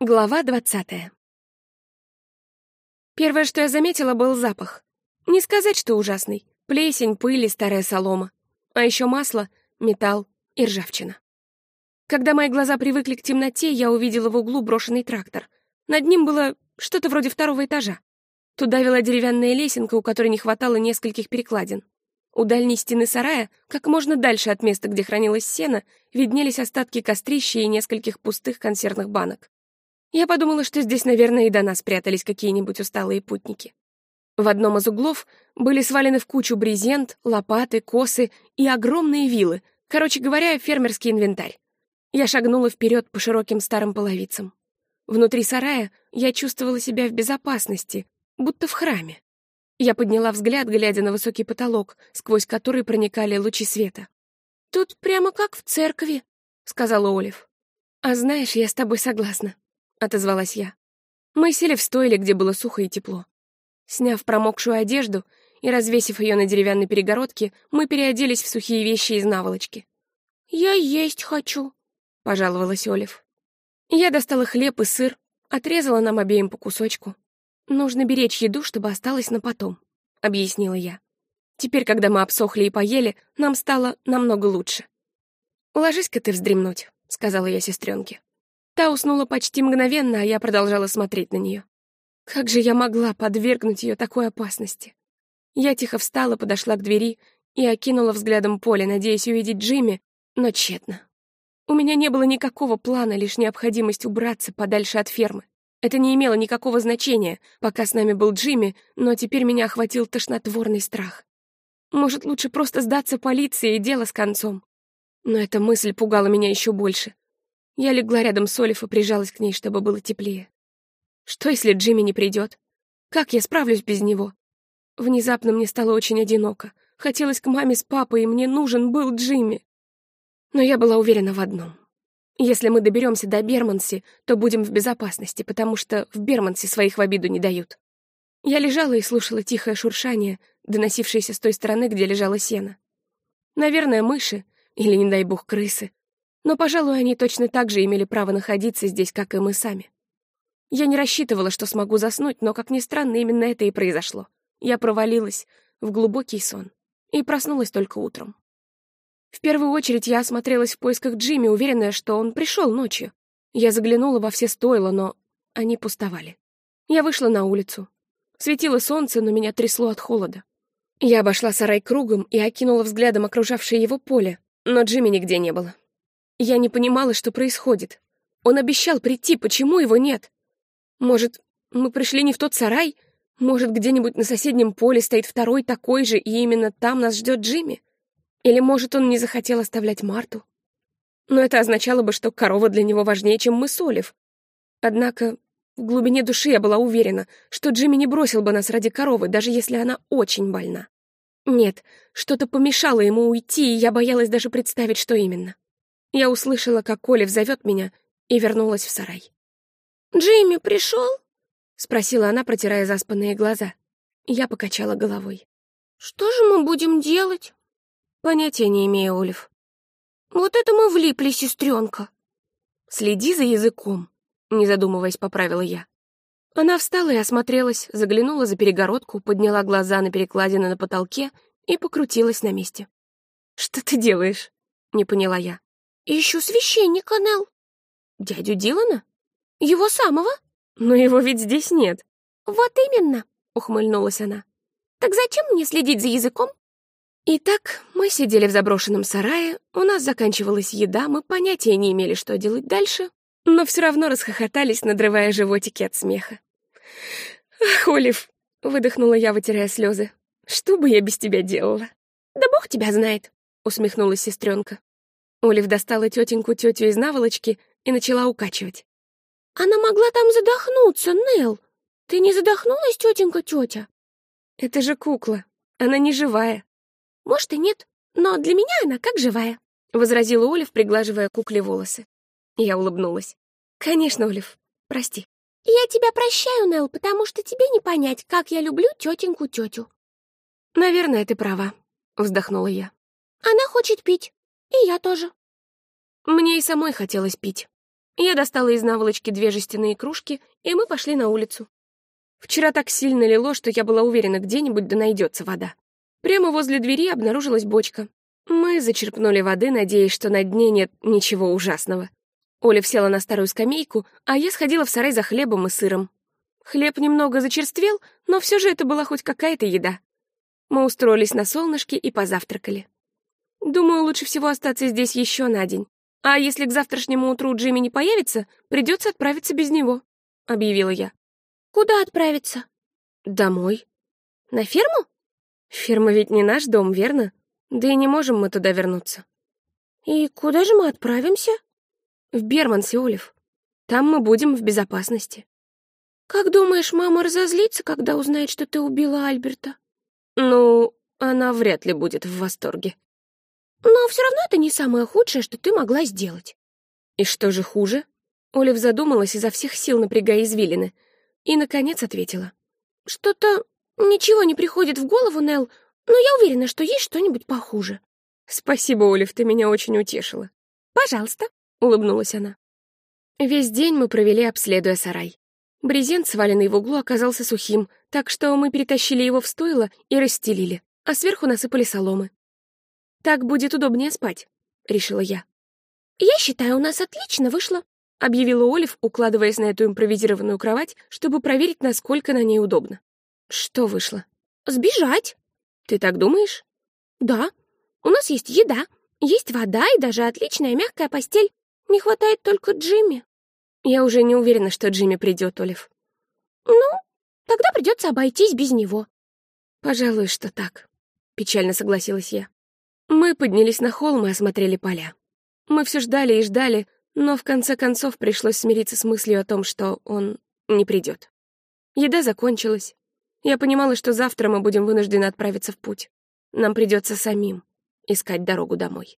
Глава двадцатая. Первое, что я заметила, был запах. Не сказать, что ужасный. Плесень, пыль и старая солома. А еще масло, металл и ржавчина. Когда мои глаза привыкли к темноте, я увидела в углу брошенный трактор. Над ним было что-то вроде второго этажа. Туда вела деревянная лесенка, у которой не хватало нескольких перекладин. У дальней стены сарая, как можно дальше от места, где хранилось сено, виднелись остатки кострища и нескольких пустых консервных банок. Я подумала, что здесь, наверное, и до нас прятались какие-нибудь усталые путники. В одном из углов были свалены в кучу брезент, лопаты, косы и огромные вилы, короче говоря, фермерский инвентарь. Я шагнула вперед по широким старым половицам. Внутри сарая я чувствовала себя в безопасности, будто в храме. Я подняла взгляд, глядя на высокий потолок, сквозь который проникали лучи света. «Тут прямо как в церкви», — сказала Олив. «А знаешь, я с тобой согласна», — отозвалась я. Мы сели в стойле, где было сухо и тепло. Сняв промокшую одежду и развесив ее на деревянной перегородке, мы переоделись в сухие вещи из наволочки. «Я есть хочу», — пожаловалась Олив. Я достала хлеб и сыр, отрезала нам обеим по кусочку. «Нужно беречь еду, чтобы осталось на потом», — объяснила я. Теперь, когда мы обсохли и поели, нам стало намного лучше. «Ложись-ка ты вздремнуть», — сказала я сестренке. Та уснула почти мгновенно, а я продолжала смотреть на нее. Как же я могла подвергнуть ее такой опасности? Я тихо встала, подошла к двери и окинула взглядом поле, надеясь увидеть Джимми, но тщетно. У меня не было никакого плана, лишь необходимость убраться подальше от фермы. Это не имело никакого значения, пока с нами был Джимми, но теперь меня охватил тошнотворный страх. Может, лучше просто сдаться полиции и дело с концом. Но эта мысль пугала меня еще больше. Я легла рядом с Олив и прижалась к ней, чтобы было теплее. Что, если Джимми не придет? Как я справлюсь без него? Внезапно мне стало очень одиноко. Хотелось к маме с папой, и мне нужен был Джимми. Но я была уверена в одном. Если мы доберемся до Берманси, то будем в безопасности, потому что в Бермансе своих в обиду не дают. Я лежала и слушала тихое шуршание, доносившееся с той стороны, где лежало сено. Наверное, мыши, или, не дай бог, крысы, но, пожалуй, они точно так же имели право находиться здесь, как и мы сами. Я не рассчитывала, что смогу заснуть, но, как ни странно, именно это и произошло. Я провалилась в глубокий сон и проснулась только утром. В первую очередь я осмотрелась в поисках Джимми, уверенная, что он пришел ночью. Я заглянула во все стойла, но они пустовали. Я вышла на улицу. Светило солнце, но меня трясло от холода. Я обошла сарай кругом и окинула взглядом окружавшее его поле, но Джимми нигде не было. Я не понимала, что происходит. Он обещал прийти, почему его нет? Может, мы пришли не в тот сарай? Может, где-нибудь на соседнем поле стоит второй такой же, и именно там нас ждет Джимми? Или, может, он не захотел оставлять Марту? Но это означало бы, что корова для него важнее, чем мы с Олив. Однако в глубине души я была уверена, что Джимми не бросил бы нас ради коровы, даже если она очень больна. Нет, что-то помешало ему уйти, и я боялась даже представить, что именно. Я услышала, как Олив зовет меня, и вернулась в сарай. «Джимми пришел?» — спросила она, протирая заспанные глаза. Я покачала головой. «Что же мы будем делать?» «Понятия не имею, Олив». «Вот это мы влипли, сестренка!» «Следи за языком», — не задумываясь, поправила я. Она встала и осмотрелась, заглянула за перегородку, подняла глаза на перекладины на потолке и покрутилась на месте. «Что ты делаешь?» — не поняла я. «Ищу священника, Нелл». «Дядю Дилана? Его самого?» «Но его ведь здесь нет». «Вот именно», — ухмыльнулась она. «Так зачем мне следить за языком?» Итак, мы сидели в заброшенном сарае, у нас заканчивалась еда, мы понятия не имели, что делать дальше, но все равно расхохотались, надрывая животики от смеха. «Ах, Олив!» — выдохнула я, вытирая слезы. «Что бы я без тебя делала?» «Да бог тебя знает!» — усмехнулась сестренка. Олив достала тетеньку тетю из наволочки и начала укачивать. «Она могла там задохнуться, Нел. Ты не задохнулась, тетенька тетя?» «Это же кукла. Она не живая». «Может, и нет, но для меня она как живая», — возразила Олив, приглаживая кукле волосы. Я улыбнулась. «Конечно, Олив, прости». «Я тебя прощаю, Нел, потому что тебе не понять, как я люблю тетеньку тетю». «Наверное, ты права», — вздохнула я. «Она хочет пить. И я тоже. Мне и самой хотелось пить. Я достала из наволочки две жестяные кружки, и мы пошли на улицу. Вчера так сильно лило, что я была уверена, где-нибудь да найдется вода. Прямо возле двери обнаружилась бочка. Мы зачерпнули воды, надеясь, что на дне нет ничего ужасного. Оля села на старую скамейку, а я сходила в сарай за хлебом и сыром. Хлеб немного зачерствел, но все же это была хоть какая-то еда. Мы устроились на солнышке и позавтракали. Думаю, лучше всего остаться здесь еще на день. А если к завтрашнему утру Джимми не появится, придется отправиться без него, — объявила я. Куда отправиться? Домой. На ферму? Ферма ведь не наш дом, верно? Да и не можем мы туда вернуться. И куда же мы отправимся? В Бермансе, Олив. Там мы будем в безопасности. Как думаешь, мама разозлится, когда узнает, что ты убила Альберта? Ну, она вряд ли будет в восторге. Но все равно это не самое худшее, что ты могла сделать. И что же хуже? Олив задумалась изо всех сил, напрягая извилины, и, наконец, ответила. Что-то ничего не приходит в голову, Нелл, но я уверена, что есть что-нибудь похуже. Спасибо, Олив, ты меня очень утешила. Пожалуйста, улыбнулась она. Весь день мы провели, обследуя сарай. Брезент, сваленный в углу, оказался сухим, так что мы перетащили его в стойло и расстелили, а сверху насыпали соломы. «Так будет удобнее спать», — решила я. «Я считаю, у нас отлично вышло», — объявила Олив, укладываясь на эту импровизированную кровать, чтобы проверить, насколько на ней удобно. «Что вышло?» «Сбежать». «Ты так думаешь?» «Да. У нас есть еда, есть вода и даже отличная мягкая постель. Не хватает только Джимми». «Я уже не уверена, что Джимми придет, Олив». «Ну, тогда придется обойтись без него». «Пожалуй, что так», — печально согласилась я. Мы поднялись на холм и осмотрели поля. Мы все ждали и ждали, но в конце концов пришлось смириться с мыслью о том, что он не придет. Еда закончилась. Я понимала, что завтра мы будем вынуждены отправиться в путь. Нам придется самим искать дорогу домой.